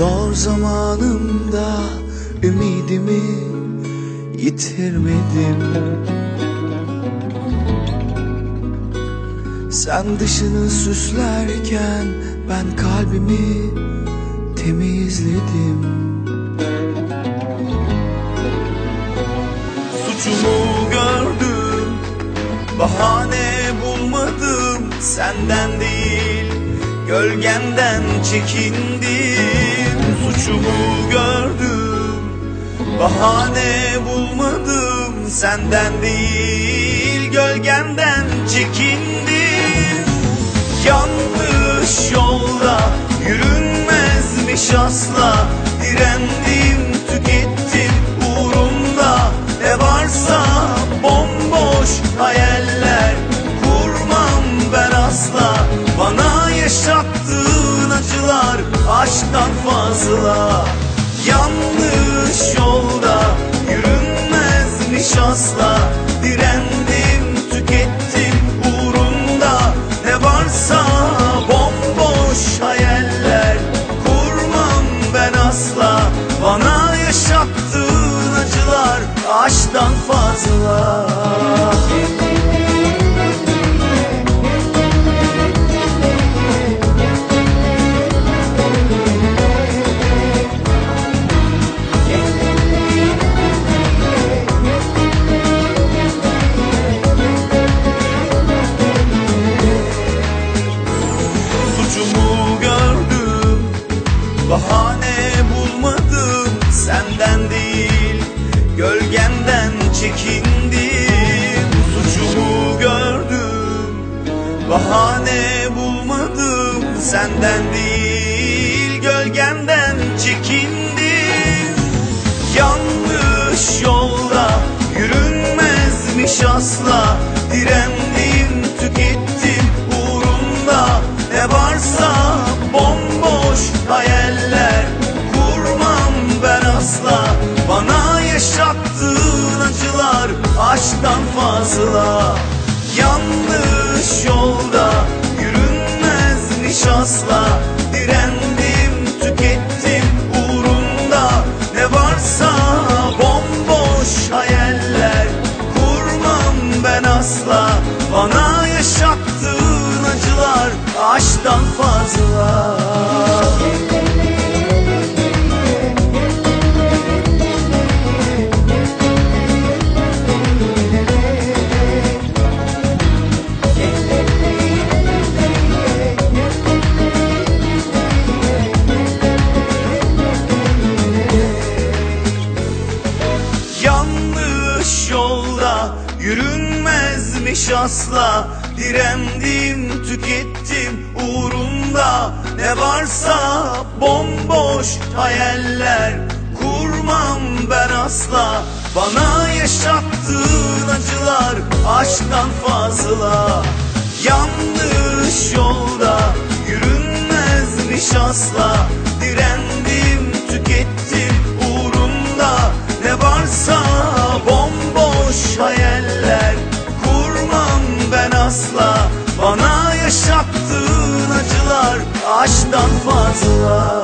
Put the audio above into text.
Zor zamanımda ümidimi yitirmedim. Sen dışını süslerken ben kalbimi temizledim. Suçumu gördüm Bahane bulmadım. Senden değil Gölgenden çekindim Suçumu gördüm. Bahane bulmadım Senden değil Gölgenden çekindim. Yanlış yolda Yürünmezmiş asla Yanlış yolda Yürünmezmiş asla Bahane bulmadım Senden değil Gölgenden çekindim. Suçumu gördüm Bahane bulmadım Senden değil Gölgenden çekindim. Yanlış yolda Yürünmezmiş asla Direndim fazla. Yanlış yolda Yürünmezmiş asla Direndim tükettim uğrunda. Ne varsa bomboş hayaller Kurmam ben asla. Bana yaşattığın acılar Aşktan fazla yolda yürünmezmiş asla. Direndim tükettim uğrunda. Ne varsa bomboş hayaller Kurmam ben asla. Bana yaşattığın acılar Aşktan fazla. Yanlış yolda yürünmezmiş asla Bundan fazla.